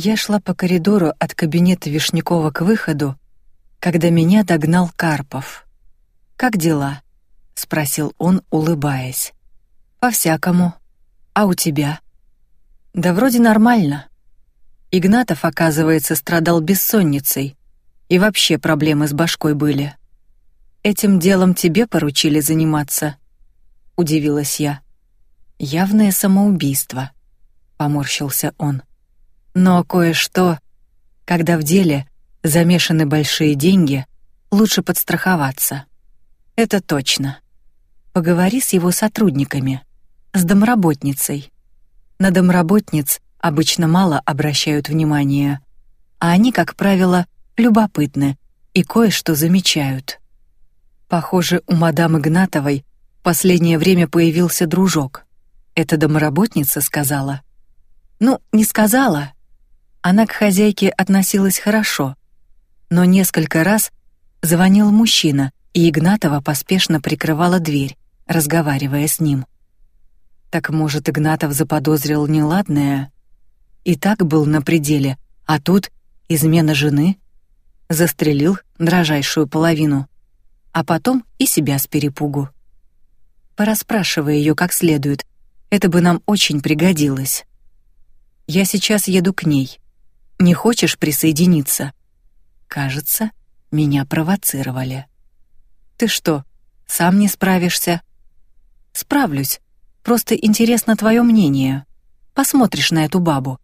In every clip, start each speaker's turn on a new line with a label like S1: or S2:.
S1: Я шла по коридору от кабинета Вишнякова к выходу, когда меня догнал Карпов. «Как дела?» — спросил он, улыбаясь. «По-всякому. А у тебя?» «Да вроде нормально». Игнатов, оказывается, страдал бессонницей, и вообще проблемы с башкой были. «Этим делом тебе поручили заниматься?» — удивилась я. «Явное самоубийство», — поморщился он. «Но кое-что, когда в деле замешаны большие деньги, лучше подстраховаться». Это точно. Поговори с его сотрудниками, с домработницей. На домработниц обычно мало обращают внимания, а они, как правило, любопытны и кое-что замечают. Похоже, у мадам Игнатовой в последнее время появился дружок. Это домработница сказала. Ну, не сказала. Она к хозяйке относилась хорошо, но несколько раз звонил мужчина и Игнатова поспешно прикрывала дверь, разговаривая с ним. Так может, Игнатов заподозрил неладное? И так был на пределе, а тут измена жены застрелил дрожайшую половину, а потом и себя с перепугу. Пораспрашивай ее как следует. Это бы нам очень пригодилось. Я сейчас еду к ней. Не хочешь присоединиться? Кажется, меня провоцировали. Ты что, сам не справишься? Справлюсь. Просто интересно твое мнение. Посмотришь на эту бабу.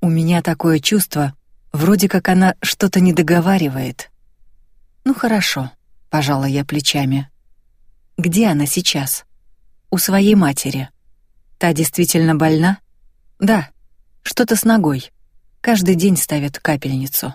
S1: У меня такое чувство, вроде как она что-то не договаривает. Ну хорошо, пожала я плечами. Где она сейчас? У своей матери. Та действительно больна? Да. Что-то с ногой. Каждый день ставят капельницу.